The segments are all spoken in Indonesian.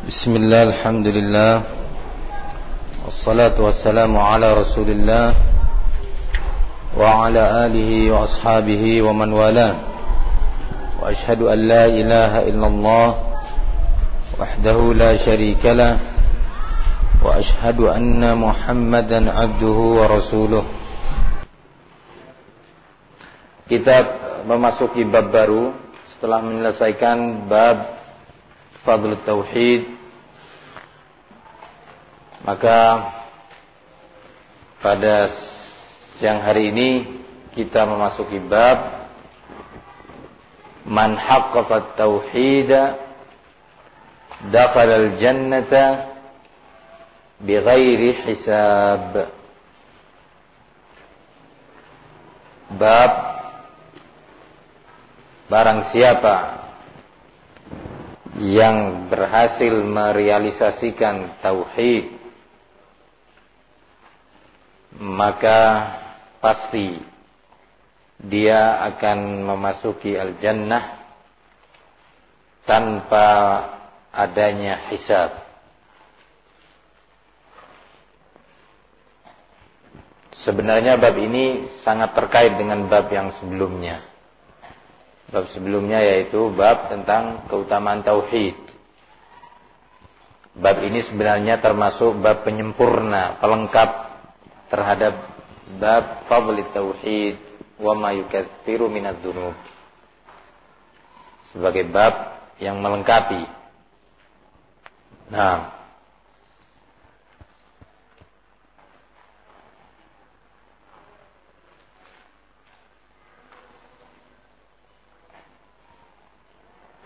بسم الله الحمد لله والصلاة والسلام على رسول الله وعلى آله وأصحابه ومن والاه وأشهد أن لا إله إلا الله وحده لا شريك له وأشهد أن محمدا عبده ورسوله. Kita memasuki bab baru. Setelah menyelesaikan bab fadl tauhid. Maka pada siang hari ini kita memasuki bab man haqqaqa tauhid dakhala al-jannata bighairi hisab. Bab barang siapa yang berhasil merealisasikan tauhid maka pasti dia akan memasuki al-jannah tanpa adanya hisab. Sebenarnya bab ini sangat terkait dengan bab yang sebelumnya bab sebelumnya yaitu bab tentang keutamaan tauhid. Bab ini sebenarnya termasuk bab penyempurna, pelengkap terhadap bab fadli tauhid wa ma yukatsiru minadz. Sebagai bab yang melengkapi. Nah,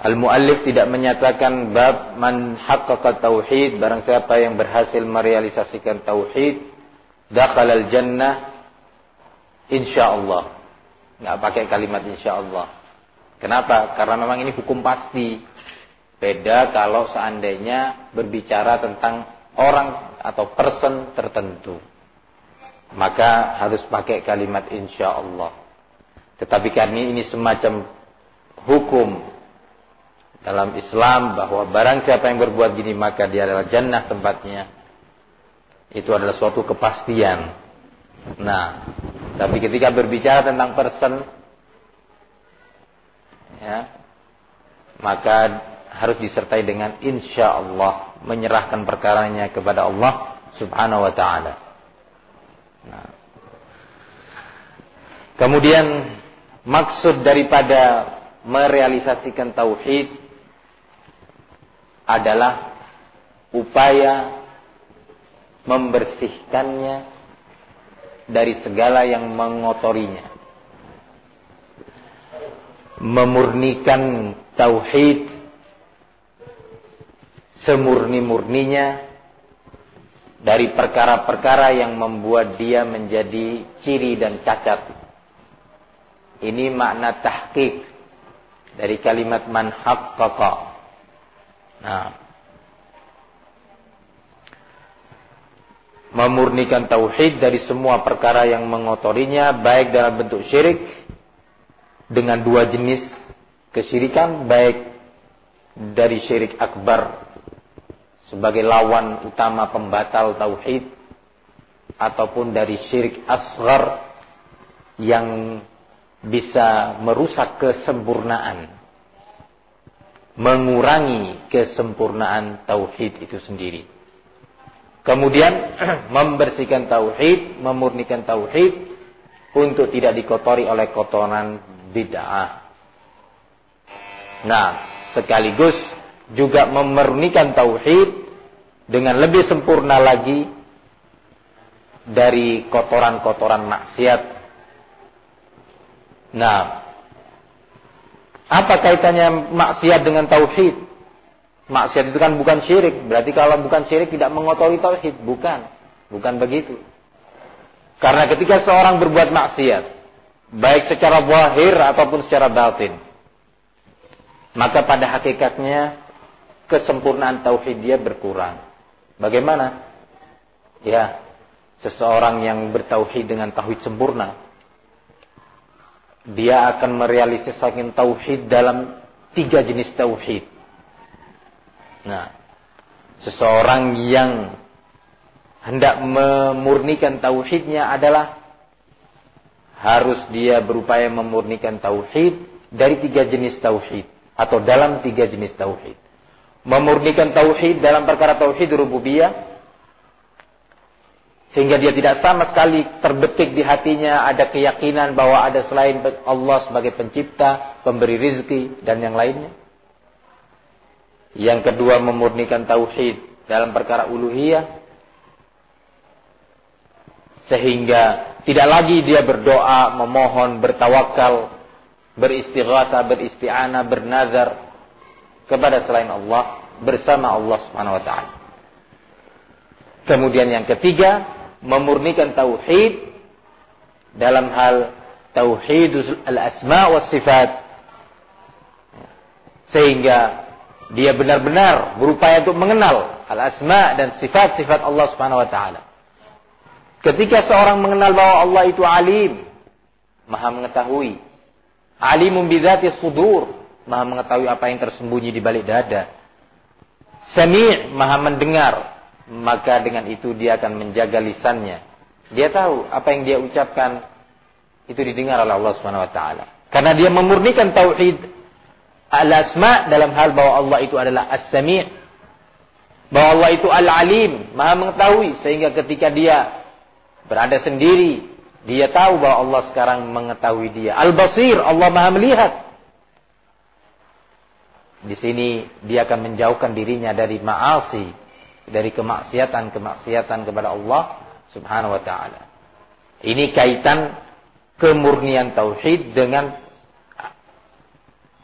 Al-muallif tidak menyatakan bab man haqqaqa tauhid barang siapa yang berhasil merealisasikan tauhid dakhala al-jannah insyaallah. Enggak pakai kalimat insyaallah. Kenapa? Karena memang ini hukum pasti. Beda kalau seandainya berbicara tentang orang atau person tertentu. Maka harus pakai kalimat insyaallah. Tetapi karena ini semacam hukum dalam Islam bahwa barang siapa yang berbuat gini maka dia adalah jannah tempatnya. Itu adalah suatu kepastian. Nah, tapi ketika berbicara tentang person ya, maka harus disertai dengan insya Allah menyerahkan perkaranya kepada Allah Subhanahu wa taala. Nah. Kemudian maksud daripada merealisasikan tauhid adalah upaya membersihkannya dari segala yang mengotorinya. Memurnikan tauhid semurni-murninya dari perkara-perkara yang membuat dia menjadi ciri dan cacat. Ini makna tahqiq dari kalimat man haqqaqa Nah, memurnikan tauhid dari semua perkara yang mengotorinya baik dalam bentuk syirik dengan dua jenis kesyirikan baik dari syirik akbar sebagai lawan utama pembatal tauhid ataupun dari syirik asghar yang bisa merusak kesempurnaan mengurangi kesempurnaan tauhid itu sendiri. Kemudian membersihkan tauhid, memurnikan tauhid untuk tidak dikotori oleh kotoran bid'ah. Nah, sekaligus juga memurnikan tauhid dengan lebih sempurna lagi dari kotoran-kotoran maksiat. Nah, apa kaitannya maksiat dengan tauhid? Maksiat itu kan bukan syirik. Berarti kalau bukan syirik tidak mengotori tauhid. Bukan. Bukan begitu. Karena ketika seorang berbuat maksiat. Baik secara zahir ataupun secara batin. Maka pada hakikatnya kesempurnaan tauhid dia berkurang. Bagaimana? Ya, seseorang yang bertauhid dengan tauhid sempurna dia akan merealisasikan tauhid dalam tiga jenis tauhid. Nah, seseorang yang hendak memurnikan tauhidnya adalah harus dia berupaya memurnikan tauhid dari tiga jenis tauhid atau dalam tiga jenis tauhid. Memurnikan tauhid dalam perkara tauhid rububiyah sehingga dia tidak sama sekali terbetik di hatinya ada keyakinan bahwa ada selain Allah sebagai pencipta, pemberi rizki, dan yang lainnya. Yang kedua memurnikan tauhid dalam perkara uluhiyah. Sehingga tidak lagi dia berdoa, memohon, bertawakal, beristighatha, beristi'anah, bernazar kepada selain Allah bersama Allah Subhanahu wa taala. Kemudian yang ketiga, memurnikan tauhid dalam hal tauhid al-asma wa sifat sehingga dia benar-benar berupaya untuk mengenal al-asma dan sifat-sifat Allah Subhanahu wa taala. Ketika seorang mengenal bahwa Allah itu alim, maha mengetahui. Alimun bidzati sudur, maha mengetahui apa yang tersembunyi di balik dada. Sami' maha mendengar maka dengan itu dia akan menjaga lisannya. Dia tahu apa yang dia ucapkan itu didengar oleh Allah Subhanahu wa taala. Karena dia memurnikan tauhid al-asma dalam hal bahwa Allah itu adalah as-sami' bahwa Allah itu al-alim, Maha mengetahui sehingga ketika dia berada sendiri, dia tahu bahwa Allah sekarang mengetahui dia. Al-basir, Allah Maha melihat. Di sini dia akan menjauhkan dirinya dari ma'asi, dari kemaksiatan-kemaksiatan kepada Allah Subhanahu wa taala. Ini kaitan kemurnian tauhid dengan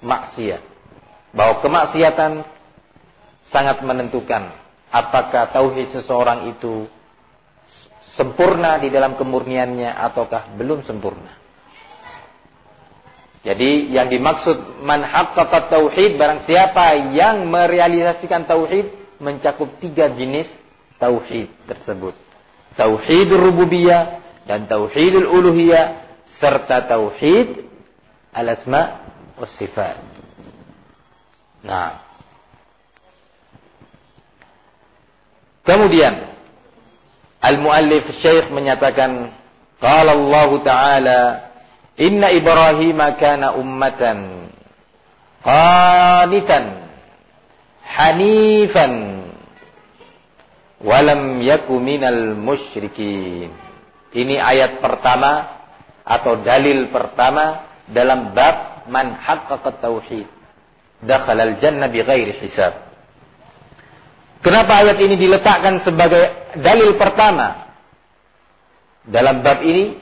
maksiat. Bahwa kemaksiatan sangat menentukan apakah tauhid seseorang itu sempurna di dalam kemurniannya ataukah belum sempurna. Jadi yang dimaksud man haqqaqat tauhid barang siapa yang merealisasikan tauhid mencakup tiga jenis tauhid tersebut. Tauhid rububiyah dan tauhid uluhiyah serta tauhid al-asma wa sifat. Nah. Kemudian al-muallif Syekh menyatakan qala Allah taala inna Ibrahim kana ummatan qanitan hanifan walam yaku minal musyrikin. Ini ayat pertama atau dalil pertama dalam bab man haqqaqa tauhid. Dakhala al-jannah bighairi hisab. Kenapa ayat ini diletakkan sebagai dalil pertama dalam bab ini?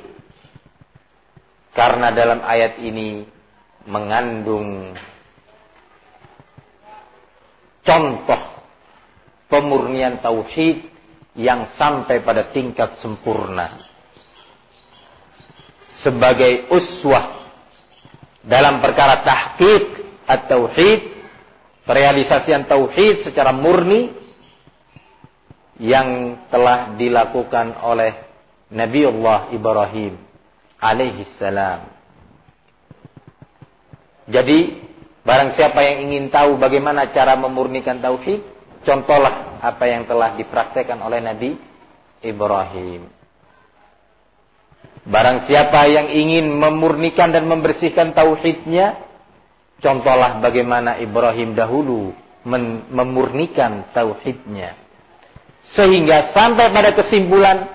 Karena dalam ayat ini mengandung contoh pemurnian tauhid yang sampai pada tingkat sempurna. Sebagai uswah dalam perkara tahqiq at-tauhid, realisasian tauhid secara murni yang telah dilakukan oleh Nabiullah Ibrahim alaihi salam. Jadi Barang siapa yang ingin tahu bagaimana cara memurnikan tauhid, contohlah apa yang telah dipraktekkan oleh Nabi Ibrahim. Barang siapa yang ingin memurnikan dan membersihkan tauhidnya, contohlah bagaimana Ibrahim dahulu memurnikan tauhidnya. Sehingga sampai pada kesimpulan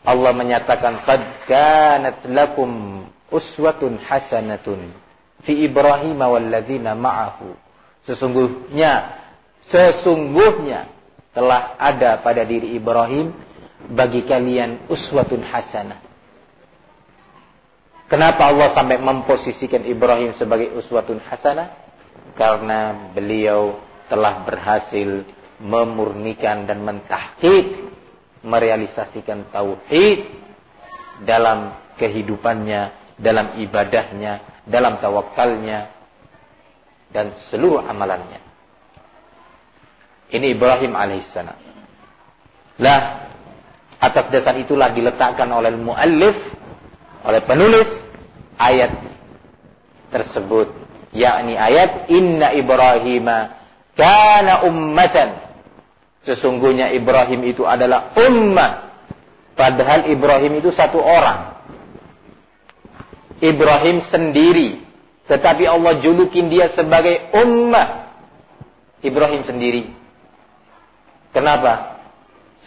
Allah menyatakan qad kanat lakum uswatun hasanatun fi Ibrahim walladzina ma'ahu. Sesungguhnya sesungguhnya telah ada pada diri Ibrahim bagi kalian uswatun hasanah. Kenapa Allah sampai memposisikan Ibrahim sebagai uswatun hasanah? Karena beliau telah berhasil memurnikan dan mentahqiq merealisasikan tauhid dalam kehidupannya, dalam ibadahnya, dalam tawakalnya dan seluruh amalannya. Ini Ibrahim alaihissalam. Lah, atas dasar itulah diletakkan oleh muallif, oleh penulis ayat tersebut, yakni ayat Inna Ibrahim kana ummatan. Sesungguhnya Ibrahim itu adalah ummah. Padahal Ibrahim itu satu orang. Ibrahim sendiri. Tetapi Allah julukin dia sebagai ummah. Ibrahim sendiri. Kenapa?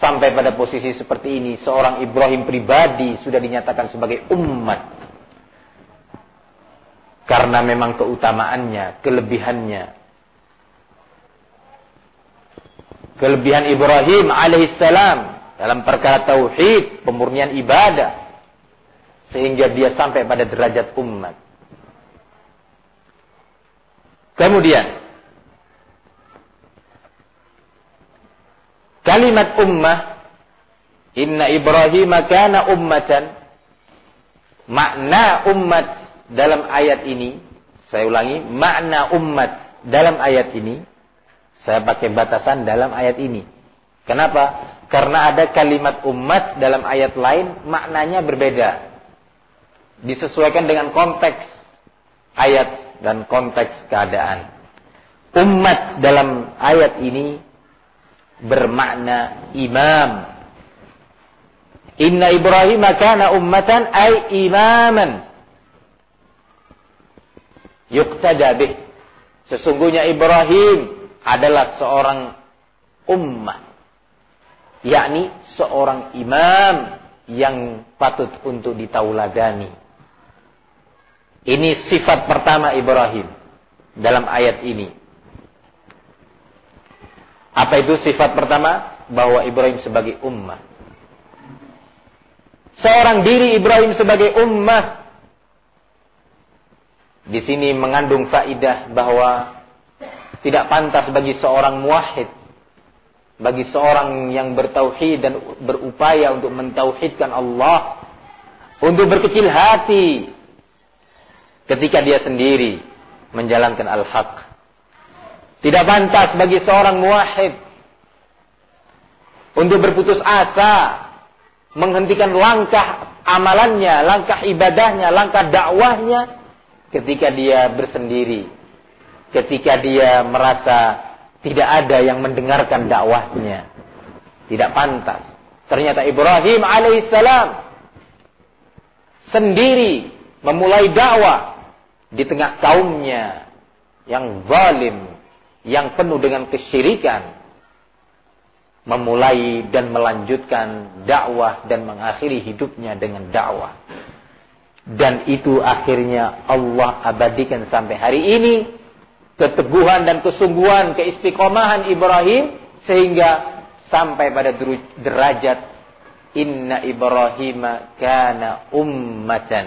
Sampai pada posisi seperti ini, seorang Ibrahim pribadi sudah dinyatakan sebagai umat. Karena memang keutamaannya, kelebihannya. Kelebihan Ibrahim alaihissalam dalam perkara tauhid, pemurnian ibadah. Sehingga dia sampai pada derajat umat. Kemudian, Kalimat ummah Inna Ibrahim kana ummatan Makna umat dalam ayat ini Saya ulangi Makna umat dalam ayat ini Saya pakai batasan dalam ayat ini Kenapa? Karena ada kalimat umat dalam ayat lain Maknanya berbeda Disesuaikan dengan konteks Ayat dan konteks keadaan Umat dalam ayat ini bermakna imam. Inna Ibrahim kana ummatan ay imaman. Yuqtada bih. Sesungguhnya Ibrahim adalah seorang ummah. Yakni seorang imam yang patut untuk ditauladani. Ini sifat pertama Ibrahim dalam ayat ini. Apa itu sifat pertama? Bahwa Ibrahim sebagai ummah. Seorang diri Ibrahim sebagai ummah. Di sini mengandung faidah bahwa tidak pantas bagi seorang muwahhid bagi seorang yang bertauhid dan berupaya untuk mentauhidkan Allah untuk berkecil hati ketika dia sendiri menjalankan al-haq tidak pantas bagi seorang muwahhid untuk berputus asa, menghentikan langkah amalannya, langkah ibadahnya, langkah dakwahnya ketika dia bersendiri. Ketika dia merasa tidak ada yang mendengarkan dakwahnya. Tidak pantas. Ternyata Ibrahim alaihissalam sendiri memulai dakwah di tengah kaumnya yang zalim, yang penuh dengan kesyirikan memulai dan melanjutkan dakwah dan mengakhiri hidupnya dengan dakwah. Dan itu akhirnya Allah abadikan sampai hari ini keteguhan dan kesungguhan keistiqomahan Ibrahim sehingga sampai pada derajat inna Ibrahim kana ummatan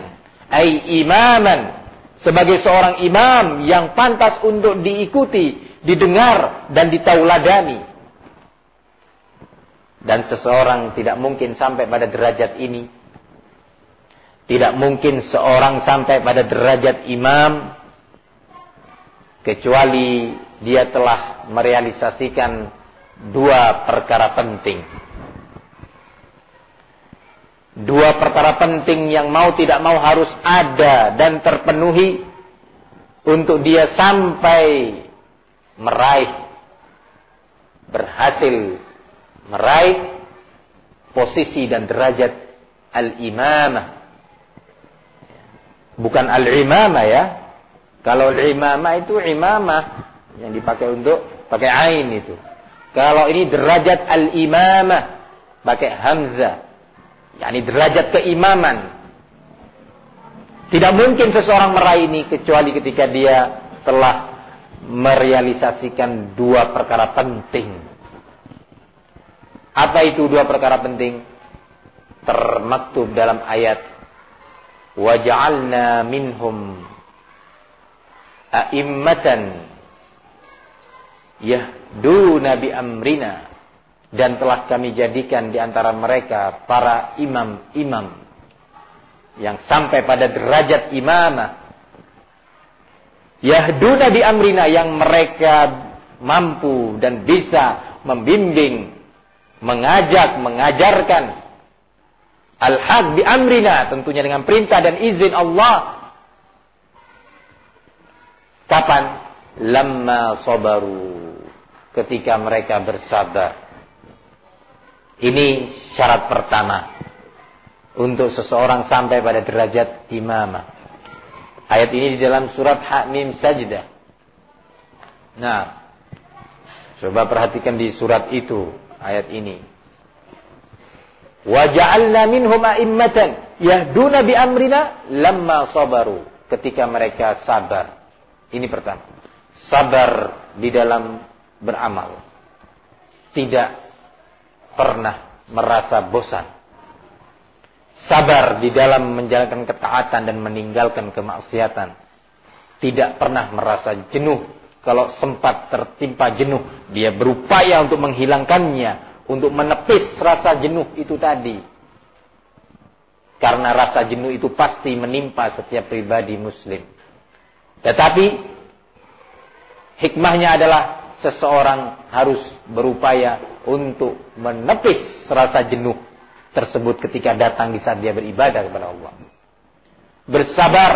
ay imaman sebagai seorang imam yang pantas untuk diikuti didengar dan ditauladani. Dan seseorang tidak mungkin sampai pada derajat ini. Tidak mungkin seorang sampai pada derajat imam kecuali dia telah merealisasikan dua perkara penting. Dua perkara penting yang mau tidak mau harus ada dan terpenuhi untuk dia sampai meraih berhasil meraih posisi dan derajat al-imamah. Bukan al-imamah ya. Kalau al-imamah itu imamah yang dipakai untuk pakai ain itu. Kalau ini derajat al-imamah pakai hamzah yakni derajat keimaman tidak mungkin seseorang meraih ini kecuali ketika dia telah merealisasikan dua perkara penting. Apa itu dua perkara penting? Termaktub dalam ayat waj'alna minhum a'immatan yahduna bi amrina dan telah kami jadikan di antara mereka para imam-imam yang sampai pada derajat imamah Yahduna di amrina yang mereka mampu dan bisa membimbing, mengajak, mengajarkan. Al-haq bi amrina tentunya dengan perintah dan izin Allah. Kapan? Lama sabaru. ketika mereka bersabar. Ini syarat pertama untuk seseorang sampai pada derajat imamah. Ayat ini di dalam surat Hamim Sajdah. Nah, coba perhatikan di surat itu, ayat ini. Wa ja'alna minhum a'immatan yahduna bi amrina lamma sabaru. Ketika mereka sabar. Ini pertama. Sabar di dalam beramal. Tidak pernah merasa bosan. Sabar di dalam menjalankan ketaatan dan meninggalkan kemaksiatan. Tidak pernah merasa jenuh. Kalau sempat tertimpa jenuh, dia berupaya untuk menghilangkannya, untuk menepis rasa jenuh itu tadi. Karena rasa jenuh itu pasti menimpa setiap pribadi muslim. Tetapi hikmahnya adalah seseorang harus berupaya untuk menepis rasa jenuh tersebut ketika datang di saat dia beribadah kepada Allah. Bersabar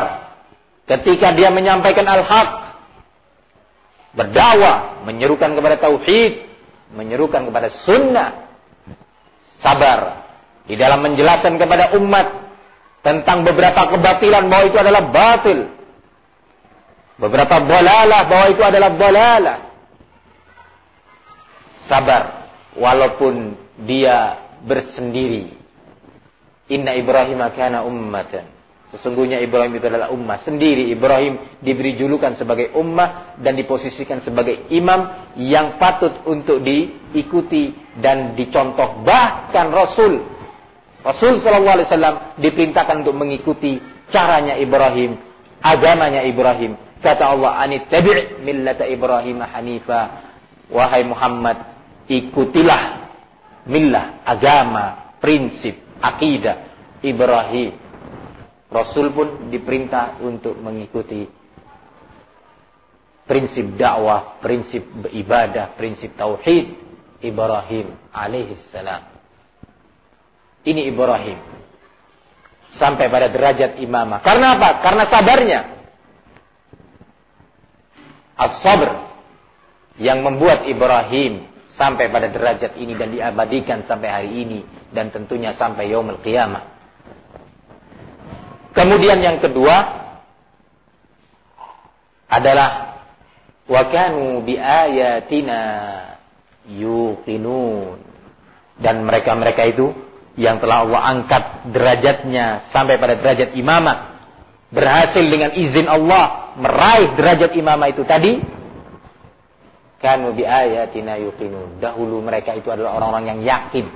ketika dia menyampaikan al-haq. Berdakwah, menyerukan kepada tauhid, menyerukan kepada sunnah. Sabar di dalam menjelaskan kepada umat tentang beberapa kebatilan bahwa itu adalah batil. Beberapa bolalah bahwa itu adalah bolalah sabar walaupun dia bersendiri. Inna Ibrahim kana ummatan. Sesungguhnya Ibrahim itu adalah ummah sendiri. Ibrahim diberi julukan sebagai ummah dan diposisikan sebagai imam yang patut untuk diikuti dan dicontoh. Bahkan Rasul Rasul Shallallahu Alaihi Wasallam diperintahkan untuk mengikuti caranya Ibrahim, agamanya Ibrahim. Kata Allah, "Anit tabi' millata Ibrahim hanifa." Wahai Muhammad, ikutilah milah, agama, prinsip, akidah Ibrahim. Rasul pun diperintah untuk mengikuti prinsip dakwah, prinsip ibadah, prinsip tauhid Ibrahim alaihissalam. Ini Ibrahim. Sampai pada derajat imamah. Karena apa? Karena sabarnya. As-sabr. Yang membuat Ibrahim sampai pada derajat ini dan diabadikan sampai hari ini dan tentunya sampai yaumul qiyamah. Kemudian yang kedua adalah wa kanu bi ayatina yuqinun dan mereka-mereka itu yang telah Allah angkat derajatnya sampai pada derajat imamah berhasil dengan izin Allah meraih derajat imamah itu tadi Kanu bi ayatina yuqinun. Dahulu mereka itu adalah orang-orang yang yakin.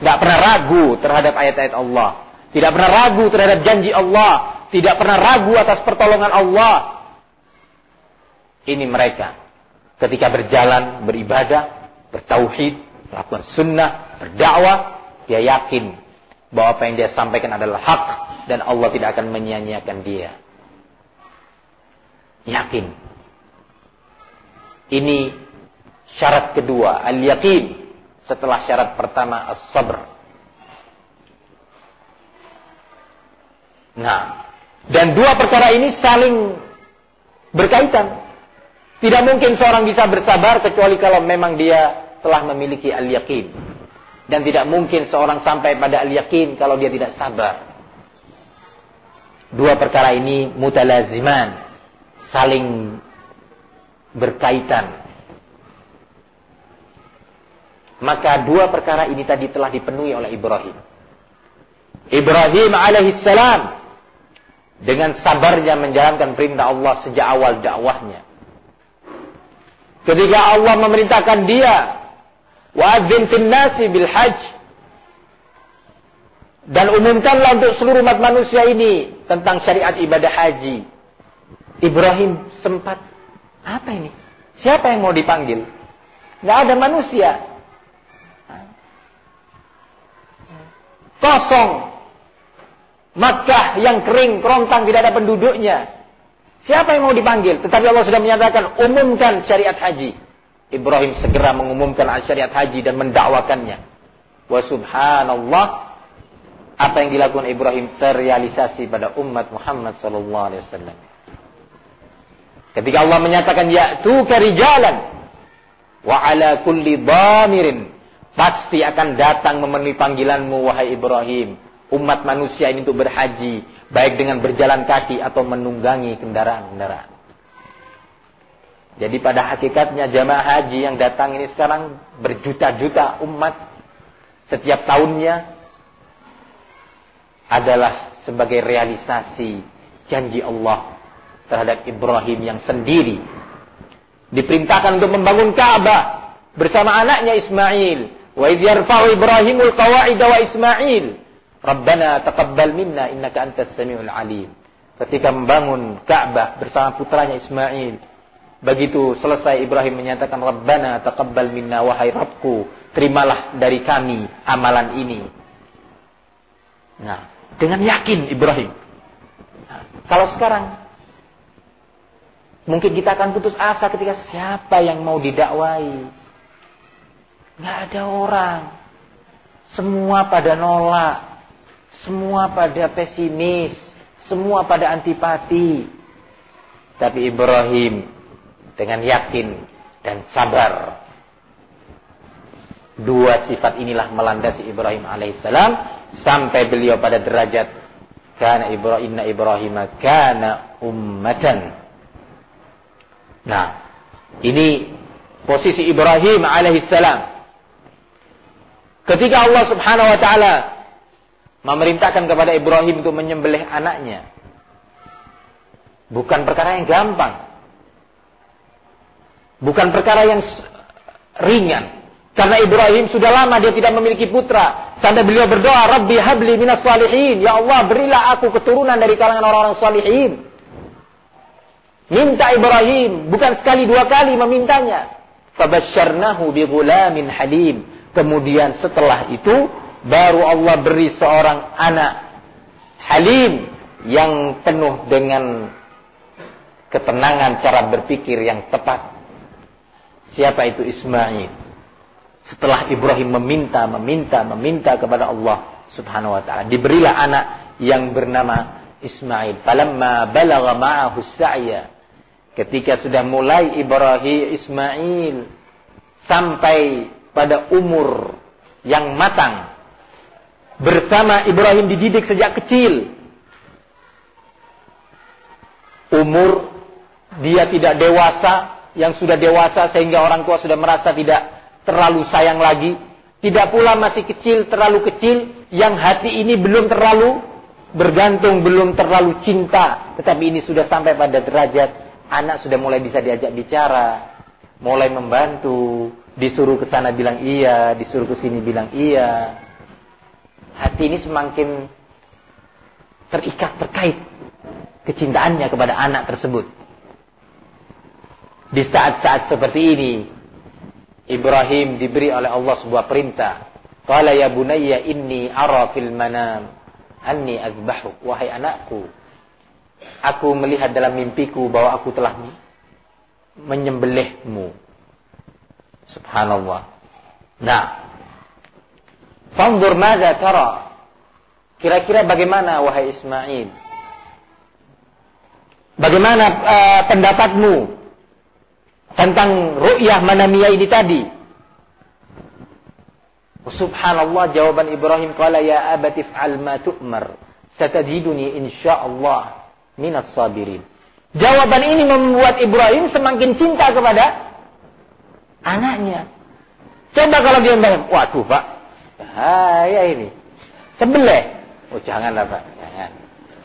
Tidak pernah ragu terhadap ayat-ayat Allah. Tidak pernah ragu terhadap janji Allah. Tidak pernah ragu atas pertolongan Allah. Ini mereka. Ketika berjalan, beribadah, bertauhid, melakukan sunnah, berdakwah, dia yakin bahwa apa yang dia sampaikan adalah hak dan Allah tidak akan menyia-nyiakan dia. Yakin ini syarat kedua, al-yaqin. Setelah syarat pertama, as-sabr. Nah, dan dua perkara ini saling berkaitan. Tidak mungkin seorang bisa bersabar kecuali kalau memang dia telah memiliki al-yaqin. Dan tidak mungkin seorang sampai pada al-yaqin kalau dia tidak sabar. Dua perkara ini mutalaziman, saling berkaitan. Maka dua perkara ini tadi telah dipenuhi oleh Ibrahim. Ibrahim alaihissalam dengan sabarnya menjalankan perintah Allah sejak awal dakwahnya. Ketika Allah memerintahkan dia, wa'adzin fin nasi bil hajj dan umumkanlah untuk seluruh umat manusia ini tentang syariat ibadah haji. Ibrahim sempat apa ini? Siapa yang mau dipanggil? Nggak ada manusia. Kosong. Makkah yang kering, kerontang, tidak ada penduduknya. Siapa yang mau dipanggil? Tetapi Allah sudah menyatakan, umumkan syariat haji. Ibrahim segera mengumumkan syariat haji dan mendakwakannya. Wa subhanallah, apa yang dilakukan Ibrahim terrealisasi pada umat Muhammad sallallahu alaihi wasallam. Ketika Allah menyatakan ya'tu karijalan. wa ala kulli dhamirin pasti akan datang memenuhi panggilanmu wahai Ibrahim umat manusia ini untuk berhaji baik dengan berjalan kaki atau menunggangi kendaraan-kendaraan jadi pada hakikatnya jamaah haji yang datang ini sekarang berjuta-juta umat setiap tahunnya adalah sebagai realisasi janji Allah terhadap Ibrahim yang sendiri. Diperintahkan untuk membangun Ka'bah bersama anaknya Ismail. Wa idh yarfa'u Ibrahimul qawa'ida wa Ismail. Rabbana taqabbal minna innaka antas samiul alim. Ketika membangun Ka'bah bersama putranya Ismail, Begitu selesai Ibrahim menyatakan Rabbana taqabbal minna wahai Rabbku, terimalah dari kami amalan ini. Nah, dengan yakin Ibrahim. Nah, kalau sekarang mungkin kita akan putus asa ketika siapa yang mau didakwai. Nggak ada orang. Semua pada nolak. Semua pada pesimis. Semua pada antipati. Tapi Ibrahim dengan yakin dan sabar. Dua sifat inilah melandasi Ibrahim alaihissalam sampai beliau pada derajat karena Ibrahim Ibrahim kana ummatan. Nah, ini posisi Ibrahim alaihissalam. Ketika Allah Subhanahu wa taala memerintahkan kepada Ibrahim untuk menyembelih anaknya. Bukan perkara yang gampang. Bukan perkara yang ringan. Karena Ibrahim sudah lama dia tidak memiliki putra. Sampai beliau berdoa, Rabbi habli minas salihin. Ya Allah, berilah aku keturunan dari kalangan orang-orang salihin. Minta Ibrahim, bukan sekali dua kali memintanya. Fabasyarnahu bi gulamin halim. Kemudian setelah itu, baru Allah beri seorang anak halim yang penuh dengan ketenangan cara berpikir yang tepat. Siapa itu Ismail? Setelah Ibrahim meminta, meminta, meminta kepada Allah subhanahu wa ta'ala. Diberilah anak yang bernama Ismail. Falamma balagha ma'ahu sa'ya. Ketika sudah mulai Ibrahim Ismail sampai pada umur yang matang. Bersama Ibrahim dididik sejak kecil. Umur dia tidak dewasa, yang sudah dewasa sehingga orang tua sudah merasa tidak terlalu sayang lagi. Tidak pula masih kecil, terlalu kecil, yang hati ini belum terlalu bergantung, belum terlalu cinta. Tetapi ini sudah sampai pada derajat anak sudah mulai bisa diajak bicara, mulai membantu, disuruh ke sana bilang iya, disuruh ke sini bilang iya. Hati ini semakin terikat terkait kecintaannya kepada anak tersebut. Di saat-saat seperti ini, Ibrahim diberi oleh Allah sebuah perintah. Qala ya bunayya inni ara fil manam anni azbahu. Wahai anakku, aku melihat dalam mimpiku bahwa aku telah menyembelihmu. Subhanallah. Nah, fanzur madza tara? Kira-kira bagaimana wahai Ismail? Bagaimana uh, pendapatmu tentang ru'yah manamiyah ini tadi. Subhanallah jawaban Ibrahim kala ya abati fa'al ma tu'mar satajiduni insyaallah minas sabirin. Jawaban ini membuat Ibrahim semakin cinta kepada anaknya. Coba kalau dia bilang, waduh pak, bahaya ini. Sebelah. Oh janganlah pak, jangan.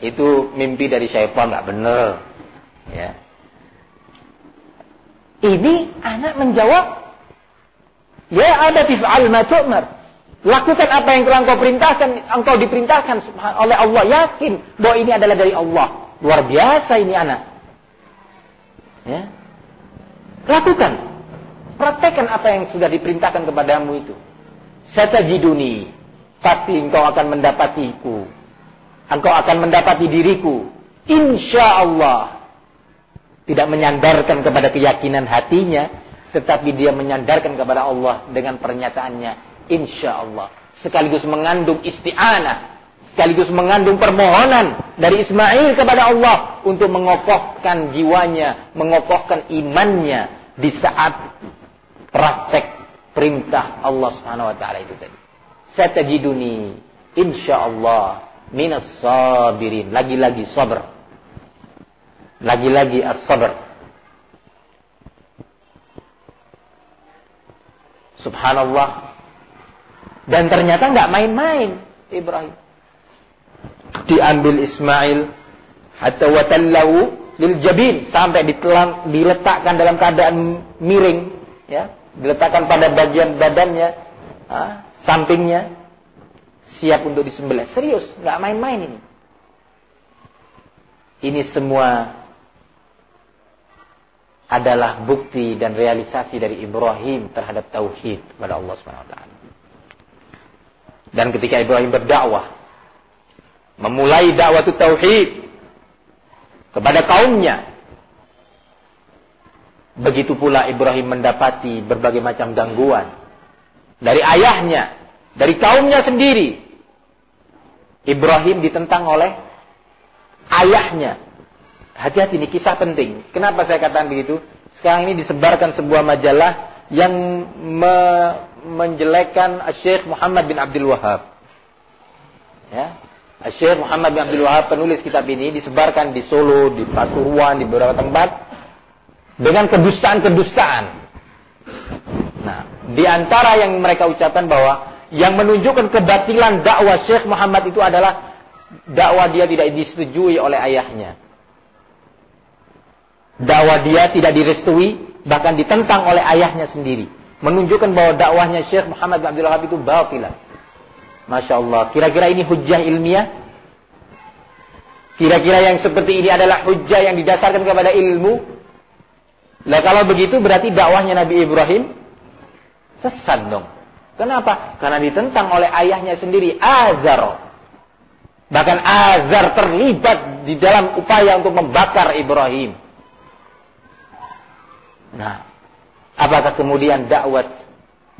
Itu mimpi dari syaitan nggak benar. Ya. Ini anak menjawab, Ya ada tif'al ma. Lakukan apa yang telah engkau perintahkan, engkau diperintahkan oleh Allah. Yakin bahwa ini adalah dari Allah. Luar biasa ini anak. Ya. Lakukan. Praktekkan apa yang sudah diperintahkan kepadamu itu. Satajiduni. Pasti engkau akan mendapatiku. Engkau akan mendapati diriku. Insya Allah tidak menyandarkan kepada keyakinan hatinya, tetapi dia menyandarkan kepada Allah dengan pernyataannya, insya Allah. Sekaligus mengandung isti'anah, sekaligus mengandung permohonan dari Ismail kepada Allah untuk mengokohkan jiwanya, mengokohkan imannya di saat praktek perintah Allah Subhanahu wa taala itu tadi. Satajiduni insyaallah minas sabirin. Lagi-lagi sabar. Lagi-lagi as-sabr. Subhanallah. Dan ternyata nggak main-main Ibrahim. Diambil Ismail hatta watallahu lil jabin sampai ditelan, diletakkan dalam keadaan miring ya. Diletakkan pada bagian badannya ah, sampingnya siap untuk disembelih. Serius nggak main-main ini. Ini semua adalah bukti dan realisasi dari Ibrahim terhadap tauhid kepada Allah Subhanahu wa taala. Dan ketika Ibrahim berdakwah memulai dakwah tauhid kepada kaumnya begitu pula Ibrahim mendapati berbagai macam gangguan dari ayahnya, dari kaumnya sendiri. Ibrahim ditentang oleh ayahnya Hati-hati ini kisah penting. Kenapa saya katakan begitu? Sekarang ini disebarkan sebuah majalah yang me menjelekkan Syekh Muhammad bin Abdul Wahab. Ya. Syekh Muhammad bin Abdul Wahab penulis kitab ini disebarkan di Solo, di Pasuruan, di beberapa tempat dengan kedustaan-kedustaan. Nah, di antara yang mereka ucapkan bahwa yang menunjukkan kebatilan dakwah Syekh Muhammad itu adalah dakwah dia tidak disetujui oleh ayahnya dakwah dia tidak direstui, bahkan ditentang oleh ayahnya sendiri. Menunjukkan bahwa dakwahnya Syekh Muhammad bin Abdul Wahab itu batilah. Masya Allah. Kira-kira ini hujah ilmiah? Kira-kira yang seperti ini adalah hujah yang didasarkan kepada ilmu? Nah kalau begitu berarti dakwahnya Nabi Ibrahim sesat dong. Kenapa? Karena ditentang oleh ayahnya sendiri, Azar. Bahkan Azar terlibat di dalam upaya untuk membakar Ibrahim. Nah, apakah kemudian dakwat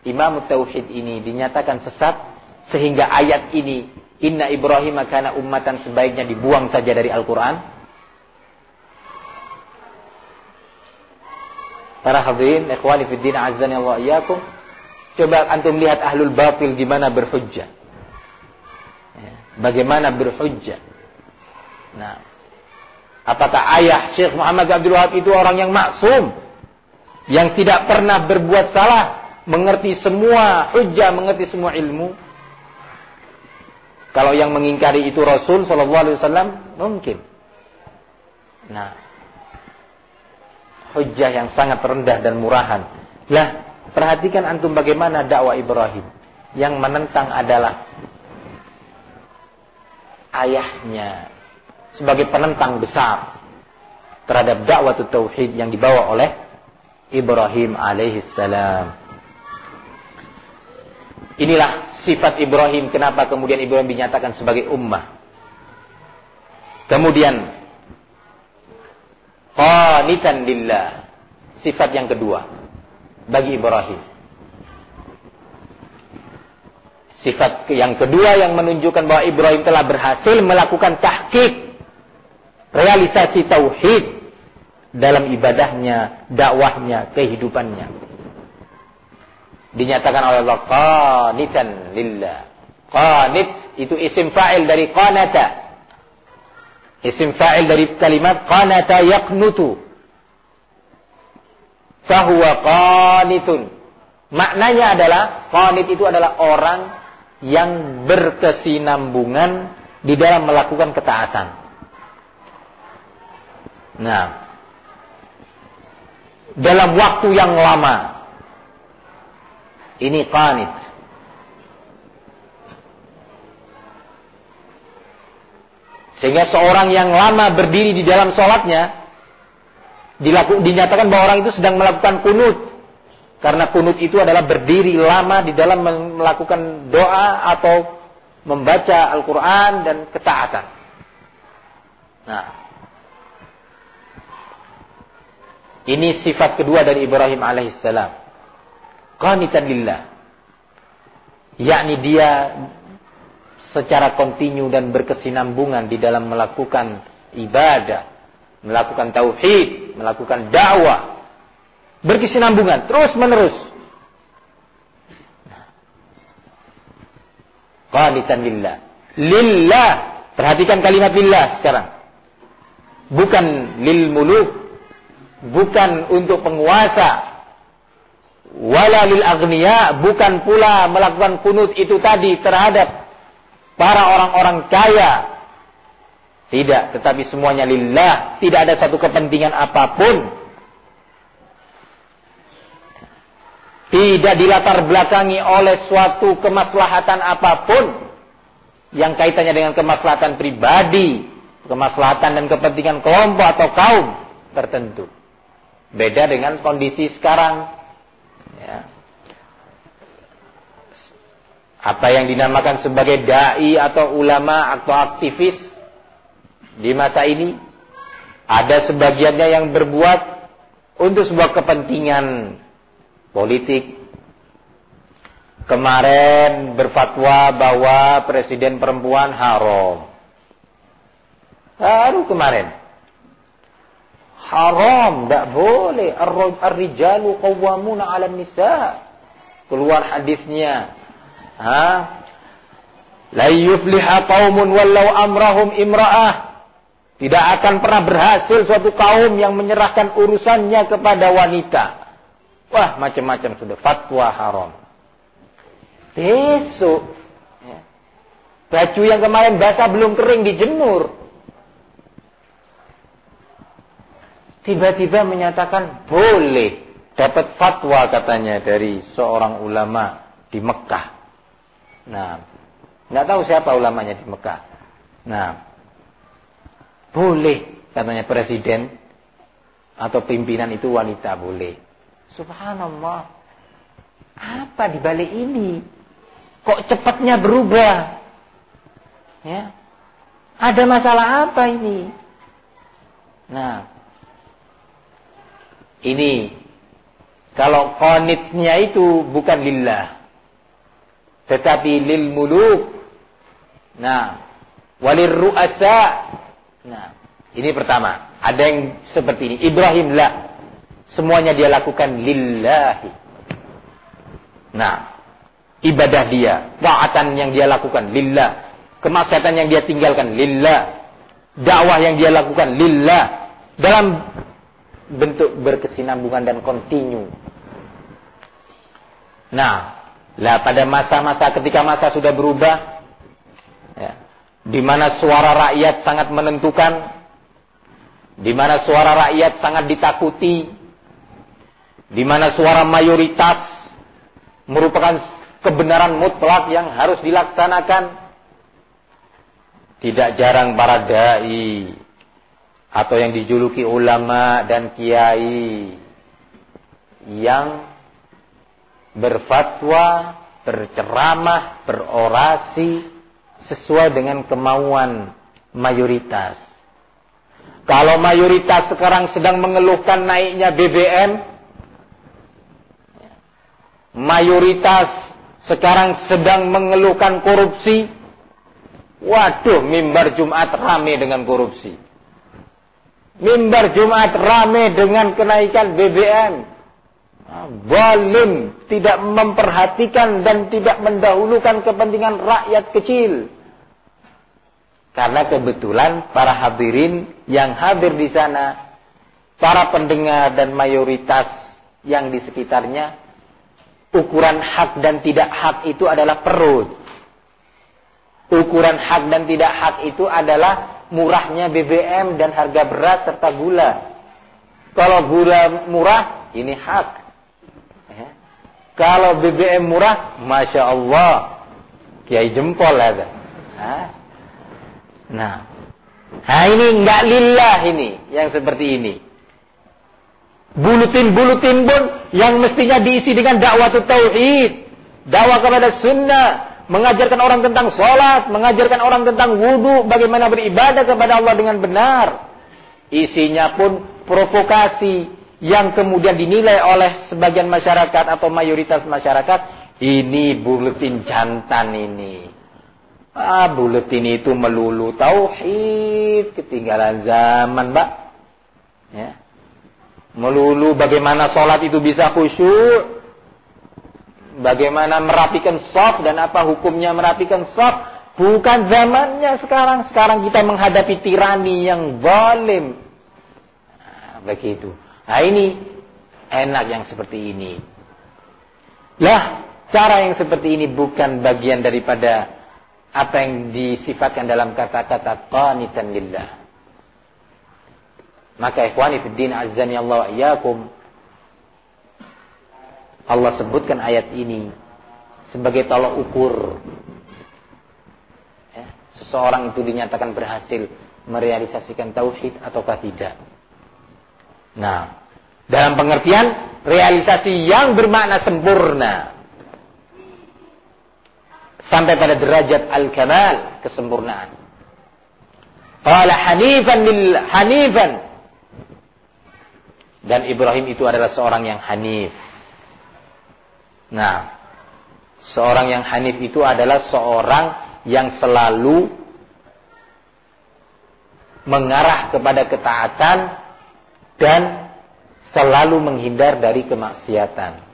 Imam Tauhid ini dinyatakan sesat sehingga ayat ini Inna Ibrahim kana ummatan sebaiknya dibuang saja dari Al-Quran? Para hadirin, ikhwani fi din azza wa iyyakum. Coba antum lihat ahlul batil gimana berhujjah. Ya, bagaimana berhujjah. Nah, apakah ayah Syekh Muhammad Abdul Wahab itu orang yang maksum? yang tidak pernah berbuat salah, mengerti semua hujah, mengerti semua ilmu. Kalau yang mengingkari itu Rasul Shallallahu Alaihi Wasallam mungkin. Nah, hujah yang sangat rendah dan murahan. Lah, perhatikan antum bagaimana dakwah Ibrahim. Yang menentang adalah ayahnya sebagai penentang besar terhadap dakwah tauhid yang dibawa oleh Ibrahim alaihissalam. Inilah sifat Ibrahim. Kenapa kemudian Ibrahim dinyatakan sebagai ummah. Kemudian qanitan lillah. Sifat yang kedua bagi Ibrahim. Sifat yang kedua yang menunjukkan bahwa Ibrahim telah berhasil melakukan tahqiq realisasi tauhid dalam ibadahnya, dakwahnya, kehidupannya. Dinyatakan oleh Allah qanitan lillah. Qanit itu isim fa'il dari qanata. Isim fa'il dari kalimat qanata yaqnutu. Fahuwa qanitun. Maknanya adalah qanit itu adalah orang yang berkesinambungan di dalam melakukan ketaatan. Nah, dalam waktu yang lama. Ini qanit. Sehingga seorang yang lama berdiri di dalam sholatnya, dilaku, dinyatakan bahwa orang itu sedang melakukan kunut. Karena kunut itu adalah berdiri lama di dalam melakukan doa atau membaca Al-Quran dan ketaatan. Nah, Ini sifat kedua dari Ibrahim alaihissalam qanitan lillah. Yakni dia secara kontinu dan berkesinambungan di dalam melakukan ibadah, melakukan tauhid, melakukan dakwah. Berkesinambungan terus-menerus. Qanitan lillah. Lillah. Perhatikan kalimat lillah sekarang. Bukan lil muluk, bukan untuk penguasa, Wala lil agniya. Bukan pula melakukan kunut itu tadi terhadap para orang-orang kaya. Tidak, tetapi semuanya lillah. Tidak ada satu kepentingan apa pun tidak dilatar belakangi oleh suatu kemaslahatan apa pun yang kaitannya dengan kemaslahatan pribadi, kemaslahatan dan kepentingan kelompok atau kaum tertentu. Beda dengan kondisi sekarang. Ya. Apa yang dinamakan sebagai dai atau ulama atau aktivis di masa ini ada sebagiannya yang berbuat untuk sebuah kepentingan politik. Kemarin berfatwa bahwa presiden perempuan haram. Baru kemarin. Haram, tidak boleh. Ar-rijalu qawwamuna 'ala nisa. Keluar hadisnya. Ha? La yufliha qaumun wallau amrahum imra'ah. Tidak akan pernah berhasil suatu kaum yang menyerahkan urusannya kepada wanita. Wah, macam-macam sudah fatwa haram. Besok baju yang kemarin basah belum kering dijemur. Tiba-tiba menyatakan boleh dapat fatwa katanya dari seorang ulama di Mekah. Nah, nggak tahu siapa ulamanya di Mekah. Nah, boleh katanya presiden atau pimpinan itu wanita boleh. Subhanallah. Apa di balik ini? Kok cepatnya berubah? Ya. Ada masalah apa ini? Nah. Ini kalau konitnya itu bukan lillah. Tetapi lil muluk. Nah, walir ru'asa. Nah, ini pertama. Ada yang seperti ini. Ibrahim lah. Semuanya dia lakukan lillahi. Nah, ibadah dia, taatan yang dia lakukan lillah, kemaksiatan yang dia tinggalkan lillah, dakwah yang dia lakukan lillah dalam bentuk berkesinambungan dan kontinu. Nah, lah pada masa-masa ketika masa sudah berubah, ya, di mana suara rakyat sangat menentukan, di mana suara rakyat sangat ditakuti, di mana suara mayoritas merupakan kebenaran mutlak yang harus dilaksanakan. Tidak jarang para dai atau yang dijuluki ulama dan kiai yang berfatwa, berceramah, berorasi sesuai dengan kemauan mayoritas. Kalau mayoritas sekarang sedang mengeluhkan naiknya BBM, mayoritas sekarang sedang mengeluhkan korupsi. Waduh, mimbar Jumat rame dengan korupsi. Mimbar Jumat rame dengan kenaikan BBM. Zalim, tidak memperhatikan dan tidak mendahulukan kepentingan rakyat kecil. Karena kebetulan para hadirin yang hadir di sana, para pendengar dan mayoritas yang di sekitarnya ukuran hak dan tidak hak itu adalah perut. Ukuran hak dan tidak hak itu adalah murahnya BBM dan harga beras serta gula. Kalau gula murah, ini hak. Ya. Kalau BBM murah, Masya Allah. Kiai jempol ada. Nah. Nah ini enggak lillah ini. Yang seperti ini. Bulutin-bulutin pun yang mestinya diisi dengan dakwah tauhid, dakwah kepada sunnah, mengajarkan orang tentang sholat, mengajarkan orang tentang wudhu, bagaimana beribadah kepada Allah dengan benar. Isinya pun provokasi yang kemudian dinilai oleh sebagian masyarakat atau mayoritas masyarakat, ini buletin jantan ini. Ah, buletin itu melulu tauhid, ketinggalan zaman, Mbak. Ya melulu bagaimana sholat itu bisa khusyuk, bagaimana merapikan soft dan apa hukumnya merapikan soft. Bukan zamannya sekarang. Sekarang kita menghadapi tirani yang zalim. Nah, begitu. Nah ini enak yang seperti ini. Lah, cara yang seperti ini bukan bagian daripada apa yang disifatkan dalam kata-kata qanitan lillah. Maka ikhwani fid din azzani Allah iyyakum Allah sebutkan ayat ini sebagai tolak ukur. Ya, seseorang itu dinyatakan berhasil merealisasikan tauhid ataukah tidak. Nah, dalam pengertian realisasi yang bermakna sempurna. Sampai pada derajat al-kamal, kesempurnaan. Qala hanifan lil hanifan. Dan Ibrahim itu adalah seorang yang hanif Nah, seorang yang hanif itu adalah seorang yang selalu mengarah kepada ketaatan dan selalu menghindar dari kemaksiatan.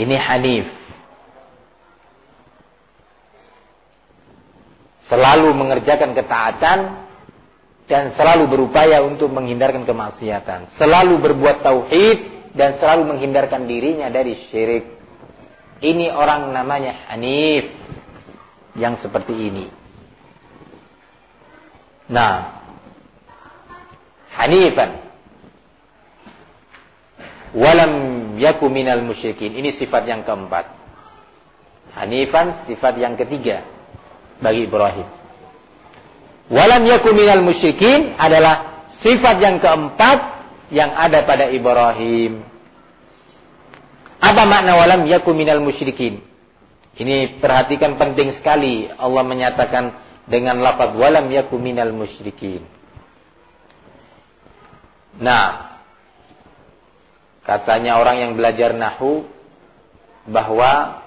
Ini hanif. Selalu mengerjakan ketaatan dan selalu berupaya untuk menghindarkan kemaksiatan. Selalu berbuat tauhid dan selalu menghindarkan dirinya dari syirik. Ini orang namanya Hanif yang seperti ini. Nah, Hanifan walam yaku minal musyrikin. Ini sifat yang keempat. Hanifan sifat yang ketiga bagi Ibrahim. Walam yaku minal musyrikin adalah sifat yang keempat yang ada pada Ibrahim. Apa makna walam yaku minal musyrikin? Ini perhatikan penting sekali Allah menyatakan dengan lafaz walam yaku minal musyrikin. Nah, katanya orang yang belajar nahu bahwa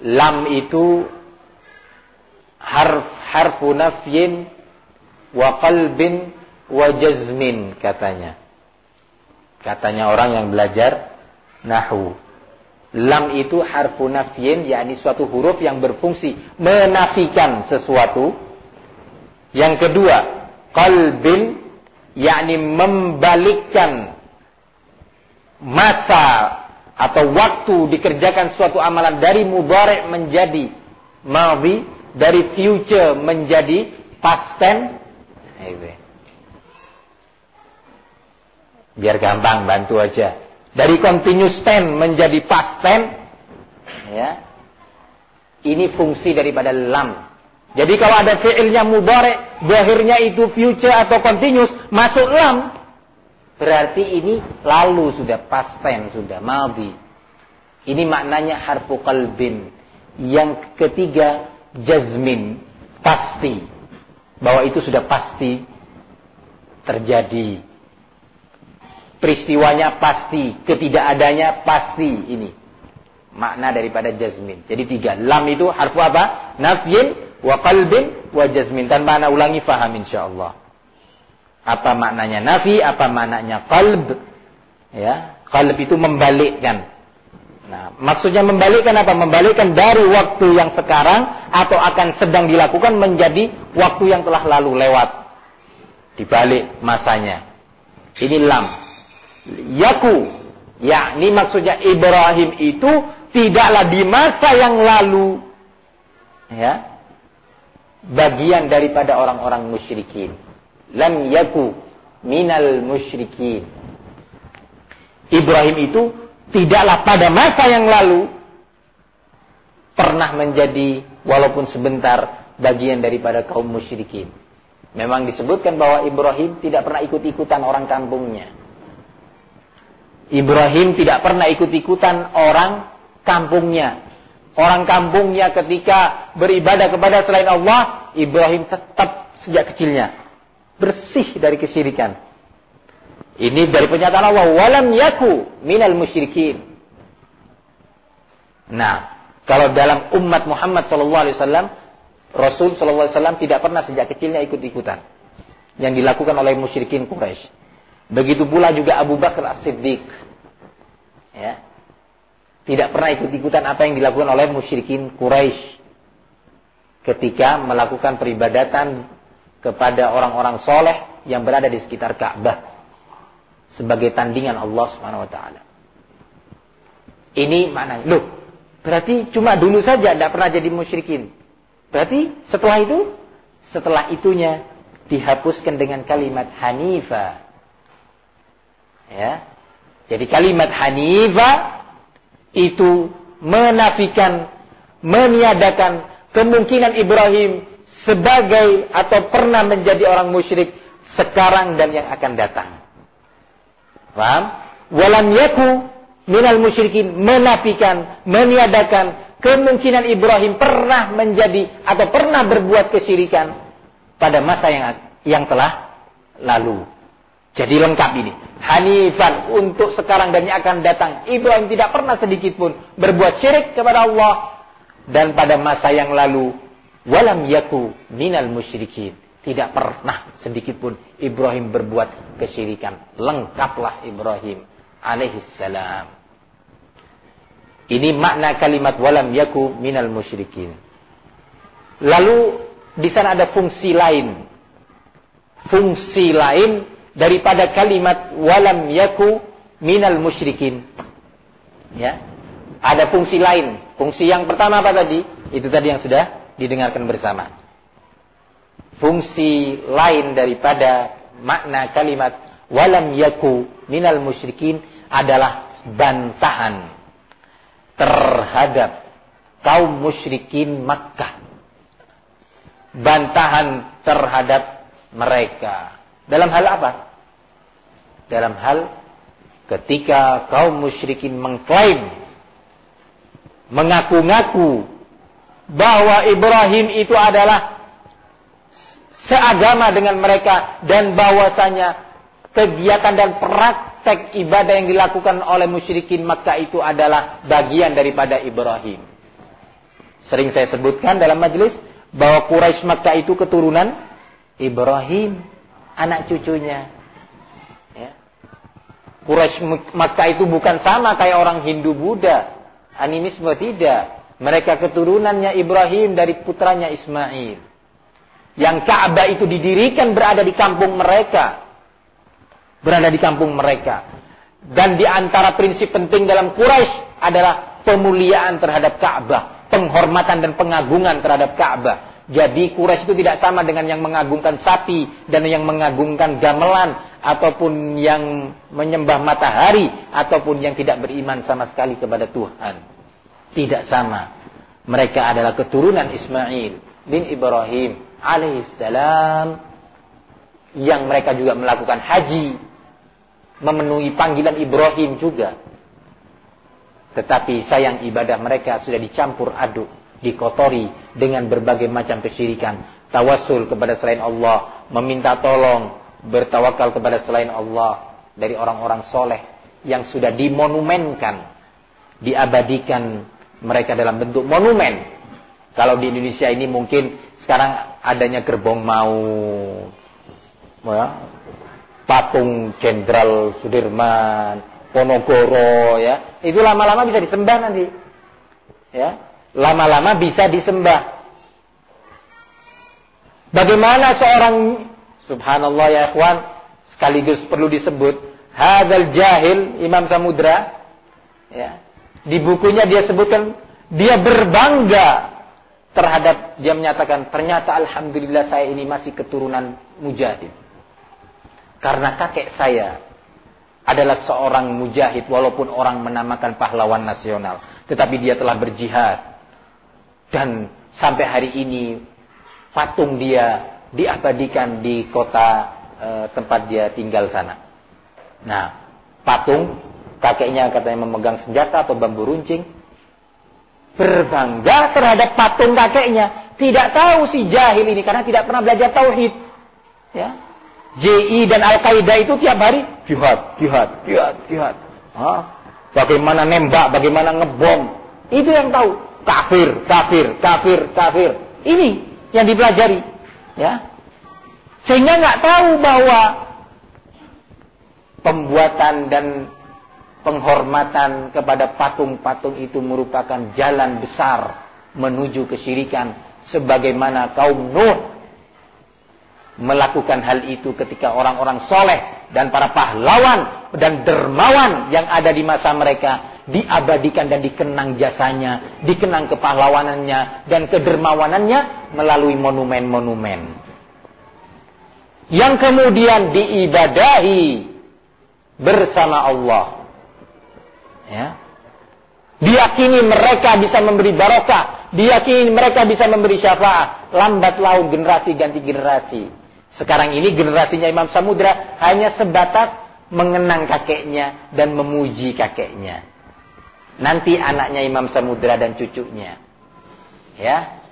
lam itu harf harfu nafyin wa qalbin wa jazmin katanya. Katanya orang yang belajar nahu. Lam itu harfu nafyin, yakni suatu huruf yang berfungsi menafikan sesuatu. Yang kedua, qalbin, yakni membalikkan masa atau waktu dikerjakan suatu amalan dari mudhari menjadi madhi, dari future menjadi past tense. Biar gampang, bantu aja. Dari continuous tense menjadi past tense, ya. Ini fungsi daripada lam. Jadi kalau ada fi'ilnya mudhari, bahirnya itu future atau continuous, masuk lam. Berarti ini lalu sudah past tense sudah maldi. Ini maknanya harfu qalbin. Yang ketiga jazmin, pasti. Bahwa itu sudah pasti terjadi peristiwanya pasti, ketidakadanya pasti ini. Makna daripada jazmin. Jadi tiga. Lam itu harfu apa? Nafyin, wa qalbin, wa jazmin. Tanpa anak ulangi faham insyaallah. Apa maknanya nafi, apa maknanya qalb. Ya, qalb itu membalikkan. Nah, maksudnya membalikkan apa? Membalikkan dari waktu yang sekarang atau akan sedang dilakukan menjadi waktu yang telah lalu lewat. Dibalik masanya. Ini lam yaku. Yakni maksudnya Ibrahim itu tidaklah di masa yang lalu. Ya. Bagian daripada orang-orang musyrikin. Lam yaku minal musyrikin. Ibrahim itu tidaklah pada masa yang lalu pernah menjadi walaupun sebentar bagian daripada kaum musyrikin. Memang disebutkan bahwa Ibrahim tidak pernah ikut-ikutan orang kampungnya Ibrahim tidak pernah ikut-ikutan orang kampungnya. Orang kampungnya ketika beribadah kepada selain Allah, Ibrahim tetap sejak kecilnya bersih dari kesyirikan. Ini dari pernyataan Allah, walam yaku minal musyrikin. Nah, kalau dalam umat Muhammad sallallahu alaihi wasallam, Rasul sallallahu alaihi wasallam tidak pernah sejak kecilnya ikut-ikutan yang dilakukan oleh musyrikin Quraisy. Begitu pula juga Abu Bakar As-Siddiq. Ya. Tidak pernah ikut-ikutan apa yang dilakukan oleh musyrikin Quraisy ketika melakukan peribadatan kepada orang-orang soleh yang berada di sekitar Ka'bah sebagai tandingan Allah Subhanahu wa taala. Ini mana? Loh, berarti cuma dulu saja tidak pernah jadi musyrikin. Berarti setelah itu, setelah itunya dihapuskan dengan kalimat Hanifa. Ya. Jadi kalimat Hanifa itu menafikan, meniadakan kemungkinan Ibrahim sebagai atau pernah menjadi orang musyrik sekarang dan yang akan datang. Paham? Walam yaku minal musyrikin menafikan, meniadakan kemungkinan Ibrahim pernah menjadi atau pernah berbuat kesyirikan pada masa yang yang telah lalu. Jadi lengkap ini. Hanifan untuk sekarang dan yang akan datang. Ibrahim tidak pernah sedikit pun berbuat syirik kepada Allah. Dan pada masa yang lalu. Walam yaku minal musyrikin. Tidak pernah sedikit pun Ibrahim berbuat kesyirikan. Lengkaplah Ibrahim alaihissalam. Ini makna kalimat walam yaku minal musyrikin. Lalu di sana ada fungsi lain. Fungsi lain daripada kalimat walam yaku minal musyrikin. Ya. Ada fungsi lain. Fungsi yang pertama apa tadi? Itu tadi yang sudah didengarkan bersama fungsi lain daripada makna kalimat walam yaku minal musyrikin adalah bantahan terhadap kaum musyrikin Makkah. Bantahan terhadap mereka. Dalam hal apa? Dalam hal ketika kaum musyrikin mengklaim mengaku-ngaku bahwa Ibrahim itu adalah seagama dengan mereka dan bahwasanya kegiatan dan praktek ibadah yang dilakukan oleh musyrikin Makkah itu adalah bagian daripada Ibrahim. Sering saya sebutkan dalam majelis bahwa Quraisy Makkah itu keturunan Ibrahim, anak cucunya. Ya. Quraisy Makkah itu bukan sama kayak orang Hindu Buddha, animisme tidak. Mereka keturunannya Ibrahim dari putranya Ismail. Yang Ka'bah itu didirikan berada di kampung mereka. Berada di kampung mereka. Dan di antara prinsip penting dalam Quraisy adalah pemuliaan terhadap Ka'bah. Penghormatan dan pengagungan terhadap Ka'bah. Jadi Quraisy itu tidak sama dengan yang mengagungkan sapi dan yang mengagungkan gamelan ataupun yang menyembah matahari ataupun yang tidak beriman sama sekali kepada Tuhan. Tidak sama. Mereka adalah keturunan Ismail bin Ibrahim alaihissalam yang mereka juga melakukan haji memenuhi panggilan Ibrahim juga tetapi sayang ibadah mereka sudah dicampur aduk dikotori dengan berbagai macam kesyirikan tawasul kepada selain Allah meminta tolong bertawakal kepada selain Allah dari orang-orang soleh yang sudah dimonumenkan diabadikan mereka dalam bentuk monumen kalau di Indonesia ini mungkin sekarang adanya gerbong mau ya, patung Jenderal Sudirman, Ponorogo ya. Itu lama-lama bisa disembah nanti. Ya. Lama-lama bisa disembah. Bagaimana seorang subhanallah ya ikhwan sekaligus perlu disebut hadzal jahil Imam Samudra ya. Di bukunya dia sebutkan dia berbangga terhadap dia menyatakan ternyata alhamdulillah saya ini masih keturunan mujahid. Karena kakek saya adalah seorang mujahid walaupun orang menamakan pahlawan nasional, tetapi dia telah berjihad. Dan sampai hari ini patung dia diabadikan di kota e, tempat dia tinggal sana. Nah, patung kakeknya katanya memegang senjata atau bambu runcing berbangga terhadap patung kakeknya. Tidak tahu si jahil ini karena tidak pernah belajar tauhid. Ya. JI dan Al-Qaeda itu tiap hari jihad, jihad, jihad, jihad. Hah? Bagaimana nembak, bagaimana ngebom. Itu yang tahu. Kafir, kafir, kafir, kafir. Ini yang dipelajari. Ya. Sehingga nggak tahu bahwa pembuatan dan penghormatan kepada patung-patung itu merupakan jalan besar menuju kesyirikan sebagaimana kaum Nuh melakukan hal itu ketika orang-orang soleh dan para pahlawan dan dermawan yang ada di masa mereka diabadikan dan dikenang jasanya, dikenang kepahlawanannya dan kedermawanannya melalui monumen-monumen. Yang kemudian diibadahi bersama Allah. Ya. Diyakini mereka bisa memberi barokah. Diyakini mereka bisa memberi syafaat. Lambat laun generasi ganti generasi. Sekarang ini generasinya Imam Samudra hanya sebatas mengenang kakeknya dan memuji kakeknya. Nanti anaknya Imam Samudra dan cucunya. Ya.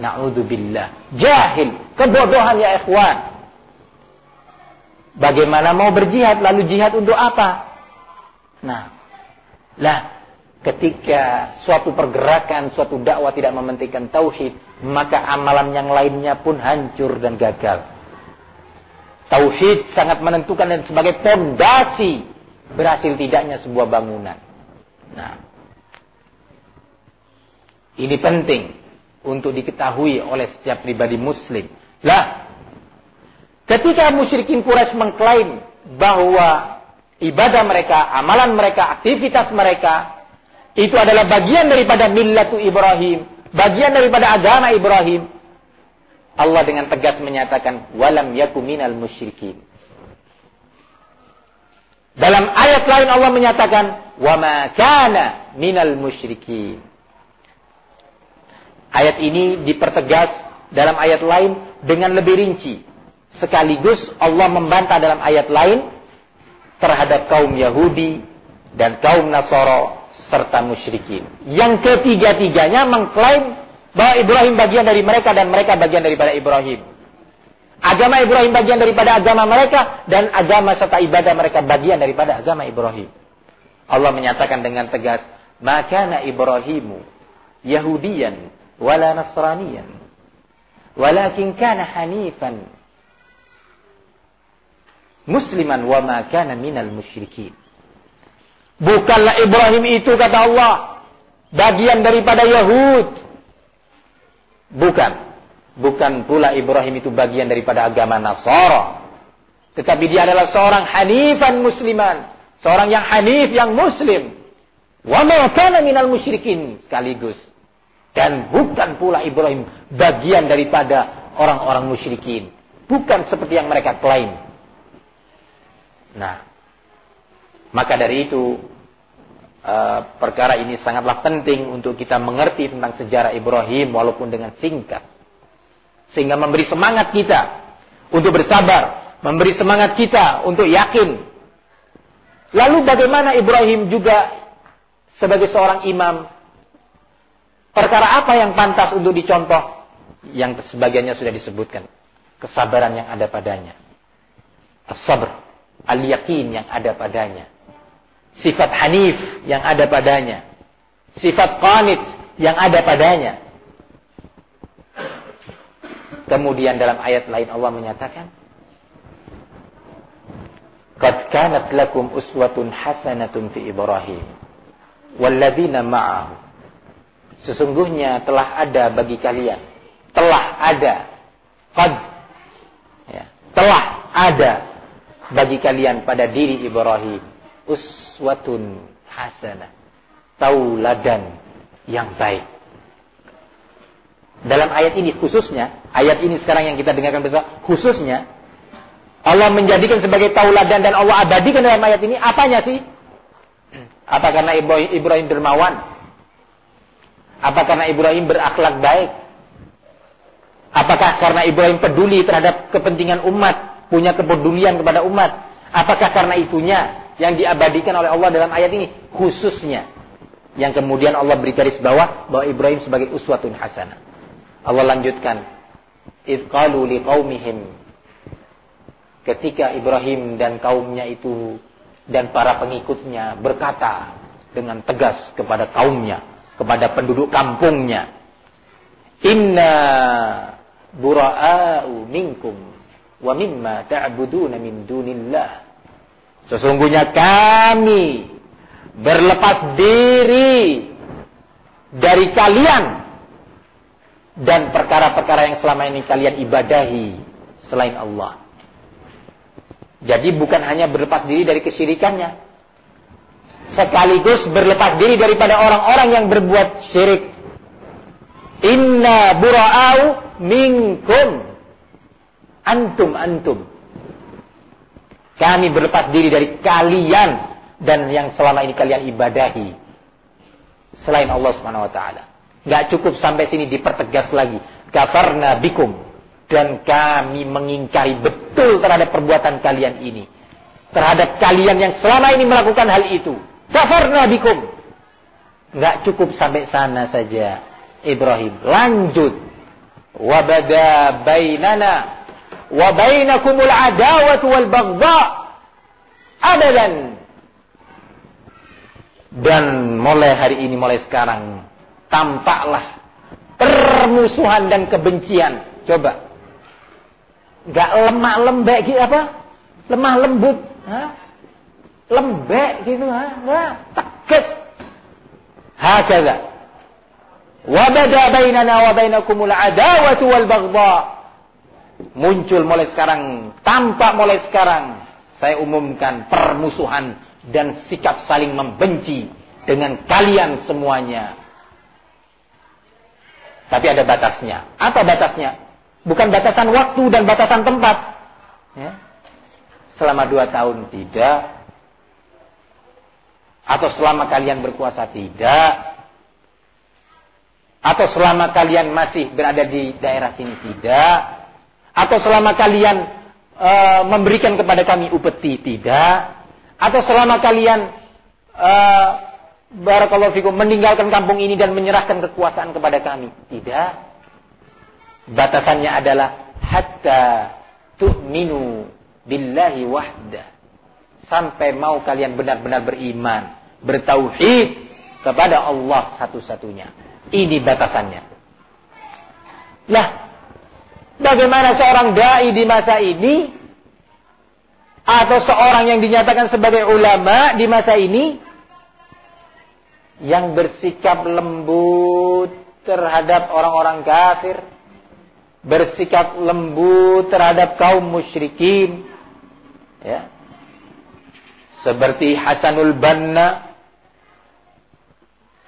Na'udzubillah. Jahil. Kebodohan ya ikhwan. Bagaimana mau berjihad lalu jihad untuk apa? Nah, lah, ketika suatu pergerakan, suatu dakwah tidak mementingkan tauhid, maka amalan yang lainnya pun hancur dan gagal. Tauhid sangat menentukan dan sebagai fondasi berhasil tidaknya sebuah bangunan. Nah, ini penting untuk diketahui oleh setiap pribadi muslim. Lah, ketika musyrikin Quraisy mengklaim bahwa ibadah mereka, amalan mereka, aktivitas mereka itu adalah bagian daripada millatu Ibrahim, bagian daripada agama Ibrahim. Allah dengan tegas menyatakan walam yaku minal musyrikin. Dalam ayat lain Allah menyatakan wa ma kana minal musyrikin. Ayat ini dipertegas dalam ayat lain dengan lebih rinci. Sekaligus Allah membantah dalam ayat lain terhadap kaum Yahudi dan kaum Nasoro serta musyrikin. Yang ketiga-tiganya mengklaim bahwa Ibrahim bagian dari mereka dan mereka bagian daripada Ibrahim. Agama Ibrahim bagian daripada agama mereka dan agama serta ibadah mereka bagian daripada agama Ibrahim. Allah menyatakan dengan tegas, "Maka Ibrahimu Yahudiyan wala Nasraniyan, walakin kana hanifan musliman wa ma kana minal musyrikin. Bukanlah Ibrahim itu kata Allah bagian daripada Yahud. Bukan. Bukan pula Ibrahim itu bagian daripada agama Nasara. Tetapi dia adalah seorang hanifan musliman. Seorang yang hanif, yang muslim. Wa ma kana minal musyrikin sekaligus. Dan bukan pula Ibrahim bagian daripada orang-orang musyrikin. Bukan seperti yang mereka klaim. Nah, maka dari itu uh, perkara ini sangatlah penting untuk kita mengerti tentang sejarah Ibrahim walaupun dengan singkat. Sehingga memberi semangat kita untuk bersabar, memberi semangat kita untuk yakin. Lalu bagaimana Ibrahim juga sebagai seorang imam perkara apa yang pantas untuk dicontoh? Yang sebagiannya sudah disebutkan. Kesabaran yang ada padanya. As-sabr al-yakin yang ada padanya. Sifat hanif yang ada padanya. Sifat qanit yang ada padanya. Kemudian dalam ayat lain Allah menyatakan, "Qad kanat lakum uswatun hasanatun fi Ibrahim walladzina ma'ahu." Sesungguhnya telah ada bagi kalian, telah ada, qad ya, telah ada bagi kalian pada diri Ibrahim uswatun hasanah. Tauladan yang baik. Dalam ayat ini khususnya ayat ini sekarang yang kita dengarkan bersama khususnya Allah menjadikan sebagai tauladan dan Allah abadikan dalam ayat ini apanya sih? Apa karena Ibrahim, dermawan? Apa karena Ibrahim berakhlak baik? Apakah karena Ibrahim peduli terhadap kepentingan umat punya kepedulian kepada umat. Apakah karena itunya yang diabadikan oleh Allah dalam ayat ini khususnya yang kemudian Allah beri garis bawah bahwa Ibrahim sebagai uswatun hasanah. Allah lanjutkan, "Idz qalu liqaumihim" Ketika Ibrahim dan kaumnya itu dan para pengikutnya berkata dengan tegas kepada kaumnya, kepada penduduk kampungnya, "Inna bura'a'u minkum wa mimma ta'buduna min dunillah. Sesungguhnya kami berlepas diri dari kalian dan perkara-perkara yang selama ini kalian ibadahi selain Allah. Jadi bukan hanya berlepas diri dari kesyirikannya. Sekaligus berlepas diri daripada orang-orang yang berbuat syirik. Inna bura'au minkum. Antum, antum. Kami berlepas diri dari kalian dan yang selama ini kalian ibadahi selain Allah Subhanahu wa taala. Enggak cukup sampai sini dipertegas lagi. Kafarna bikum dan kami mengingkari betul terhadap perbuatan kalian ini. Terhadap kalian yang selama ini melakukan hal itu. Kafarna bikum. Enggak cukup sampai sana saja. Ibrahim lanjut. Wabada bainana wa bainakumul adawatu wal baghdha abadan. Dan mulai hari ini mulai sekarang tampaklah permusuhan dan kebencian. Coba. Nggak lemah lembek gitu apa? Lemah lembut ha? lembek gitu ha? Nggak tegas. Hakala wa bada bainana wa bainakumul adawatu wal baghdha muncul mulai sekarang, tampak mulai sekarang, saya umumkan permusuhan dan sikap saling membenci dengan kalian semuanya. Tapi ada batasnya. Apa batasnya? Bukan batasan waktu dan batasan tempat. Ya. Selama dua tahun tidak. Atau selama kalian berkuasa tidak. Atau selama kalian masih berada di daerah sini tidak atau selama kalian e, memberikan kepada kami upeti tidak? Atau selama kalian e, barakallahu fikum meninggalkan kampung ini dan menyerahkan kekuasaan kepada kami? Tidak. Batasannya adalah hatta tu'minu billahi wahda. Sampai mau kalian benar-benar beriman, bertauhid kepada Allah satu-satunya. Ini batasannya. Lah, Bagaimana seorang dai di masa ini? Atau seorang yang dinyatakan sebagai ulama di masa ini? Yang bersikap lembut terhadap orang-orang kafir, bersikap lembut terhadap kaum musyrikin, ya. Seperti Hasanul Banna,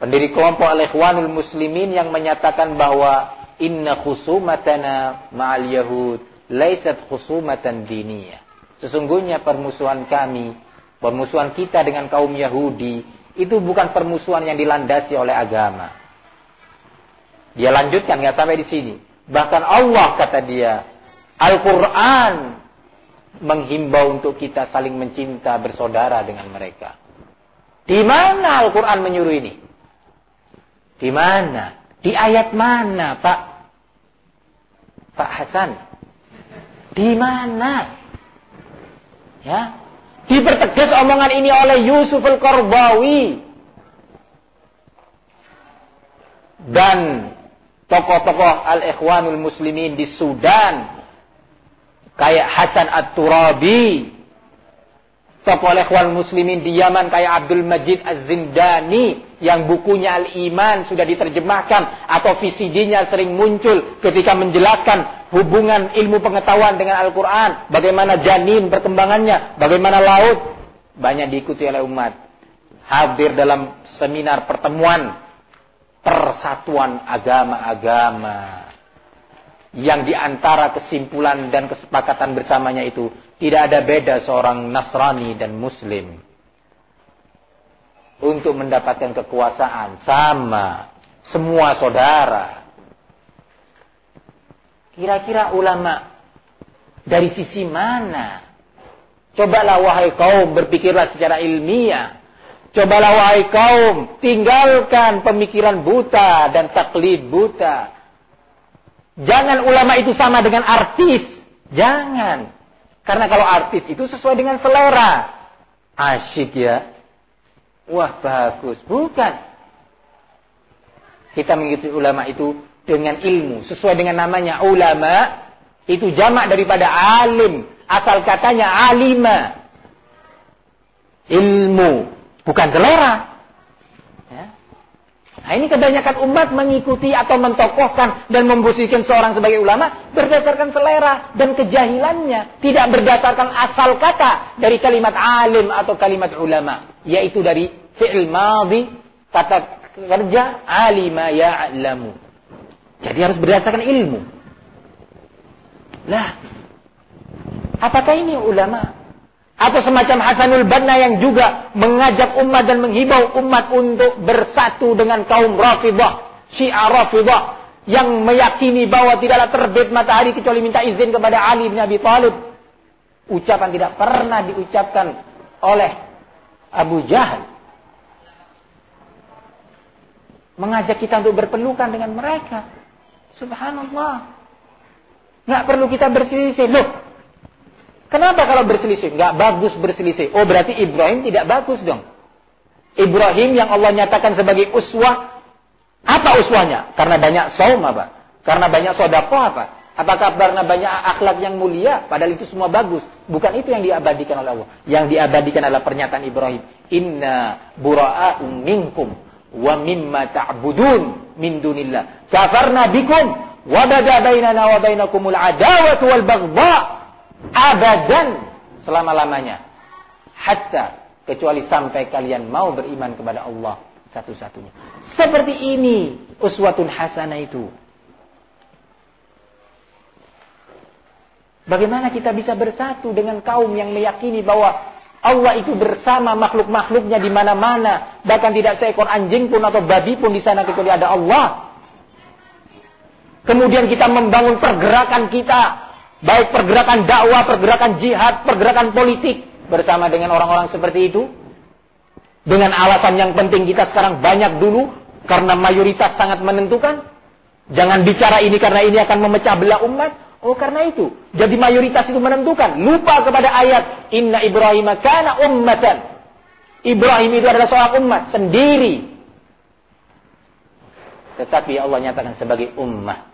pendiri kelompok Al-Ikhwanul Muslimin yang menyatakan bahwa inna khusumatana ma'al yahud laisat khusumatan diniyah. Sesungguhnya permusuhan kami, permusuhan kita dengan kaum Yahudi itu bukan permusuhan yang dilandasi oleh agama. Dia lanjutkan nggak sampai di sini. Bahkan Allah kata dia, Al-Qur'an menghimbau untuk kita saling mencinta bersaudara dengan mereka. Di mana Al-Qur'an menyuruh ini? Di mana? Di ayat mana, Pak? Pak Hasan? Di mana? Ya. Dipertegas omongan ini oleh Yusuf Al-Qarbawi. Dan tokoh-tokoh Al-Ikhwanul Muslimin di Sudan. Kayak Hasan At-Turabi tokoh ikhwan muslimin di Yaman kayak Abdul Majid Az-Zindani yang bukunya Al-Iman sudah diterjemahkan atau VCD-nya sering muncul ketika menjelaskan hubungan ilmu pengetahuan dengan Al-Quran, bagaimana janin perkembangannya, bagaimana laut, banyak diikuti oleh umat. Hadir dalam seminar pertemuan persatuan agama-agama yang di antara kesimpulan dan kesepakatan bersamanya itu tidak ada beda seorang Nasrani dan Muslim untuk mendapatkan kekuasaan sama semua saudara. Kira-kira ulama dari sisi mana? Cobalah wahai kaum berpikirlah secara ilmiah. Cobalah wahai kaum tinggalkan pemikiran buta dan taklid buta. Jangan ulama itu sama dengan artis. Jangan. Karena kalau artis itu sesuai dengan selera. Asyik ya. Wah bagus. Bukan. Kita mengikuti ulama itu dengan ilmu. Sesuai dengan namanya ulama. Itu jamak daripada alim. Asal katanya alima. ilmu, bukan selera. Nah ini kebanyakan umat mengikuti atau mentokohkan dan memposisikan seorang sebagai ulama berdasarkan selera dan kejahilannya. Tidak berdasarkan asal kata dari kalimat alim atau kalimat ulama. Yaitu dari fi'il madhi, kata kerja alima ya'lamu. Jadi harus berdasarkan ilmu. Lah, apakah ini ulama? Atau semacam Hasanul Banna yang juga mengajak umat dan menghibau umat untuk bersatu dengan kaum Rafidah, Syiah Rafidah yang meyakini bahwa tidaklah terbit matahari kecuali minta izin kepada Ali bin Abi Thalib. Ucapan tidak pernah diucapkan oleh Abu Jahal mengajak kita untuk berpelukan dengan mereka. Subhanallah. Nggak perlu kita berselisih. Loh, kenapa kalau berselisih? Nggak bagus berselisih. Oh, berarti Ibrahim tidak bagus dong. Ibrahim yang Allah nyatakan sebagai uswah. Apa uswahnya? Karena banyak saum apa? Karena banyak sodakoh apa? Apakah karena banyak akhlak yang mulia? Padahal itu semua bagus. Bukan itu yang diabadikan oleh Allah. Yang diabadikan adalah pernyataan Ibrahim. Inna bura'a'um minkum wa mimma ta'budun min dunillah. Kafarna bikum wa bada bainana wa bainakumul adawatu wal baghdha abadan selama-lamanya. Hatta kecuali sampai kalian mau beriman kepada Allah satu-satunya. Seperti ini uswatun hasanah itu. Bagaimana kita bisa bersatu dengan kaum yang meyakini bahwa Allah itu bersama makhluk-makhluknya di mana-mana. Bahkan tidak seekor anjing pun atau babi pun di sana kecuali ada Allah. Kemudian kita membangun pergerakan kita. Baik pergerakan dakwah, pergerakan jihad, pergerakan politik. Bersama dengan orang-orang seperti itu. Dengan alasan yang penting kita sekarang banyak dulu. Karena mayoritas sangat menentukan. Jangan bicara ini karena ini akan memecah belah umat. Oh karena itu. Jadi mayoritas itu menentukan. Lupa kepada ayat. Inna Ibrahim kana ummatan. Ibrahim itu adalah seorang umat sendiri. Tetapi Allah nyatakan sebagai ummah.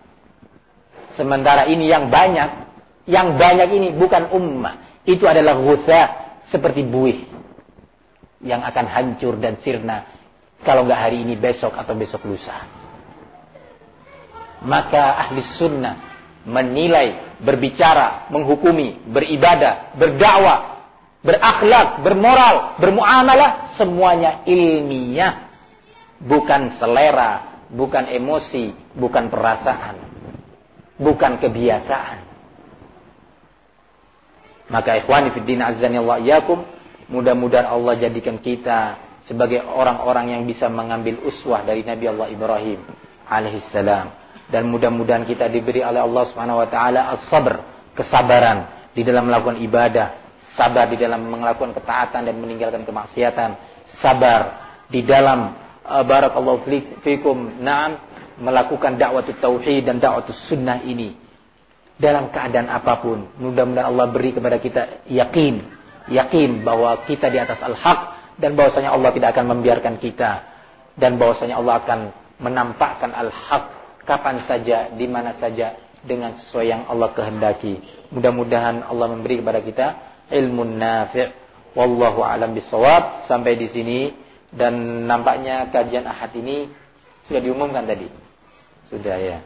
Sementara ini yang banyak. Yang banyak ini bukan ummah. Itu adalah ghusa seperti buih. Yang akan hancur dan sirna. Kalau nggak hari ini besok atau besok lusa. Maka ahli sunnah menilai, berbicara, menghukumi, beribadah, berdakwah, berakhlak, bermoral, bermuamalah, semuanya ilmiah. Bukan selera, bukan emosi, bukan perasaan, bukan kebiasaan. Maka ikhwani fiddin azani Allah yakum, mudah-mudahan Allah jadikan kita sebagai orang-orang yang bisa mengambil uswah dari Nabi Allah Ibrahim alaihissalam dan mudah-mudahan kita diberi oleh Allah Subhanahu wa taala as-sabr, kesabaran di dalam melakukan ibadah, sabar di dalam melakukan ketaatan dan meninggalkan kemaksiatan, sabar di dalam uh, barakallahu fikum na'am melakukan dakwah tauhid dan dakwah sunnah ini dalam keadaan apa pun. Mudah-mudahan Allah beri kepada kita yakin, yakin bahwa kita di atas al-haq dan bahwasanya Allah tidak akan membiarkan kita dan bahwasanya Allah akan menampakkan al-haq kapan saja, di mana saja dengan sesuai yang Allah kehendaki. Mudah-mudahan Allah memberi kepada kita ilmu nafi'. Wallahu alam bisawab. Sampai di sini dan nampaknya kajian Ahad ini sudah diumumkan tadi. Sudah ya.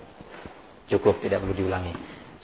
Cukup tidak perlu diulangi.